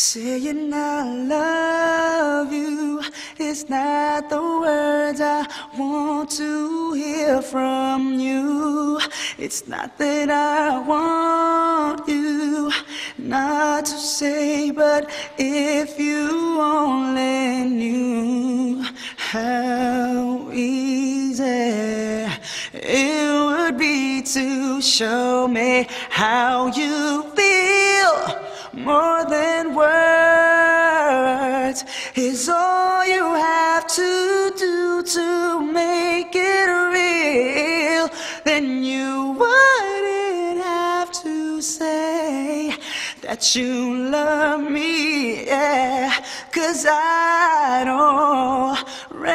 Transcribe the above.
Saying I love you is not the words I want to hear from you. It's not that I want you not to say, but if you only knew how easy it would be to show me how you feel more than words is all you have to do to make it real. Then you wouldn't have to say that you love me, yeah, cause I already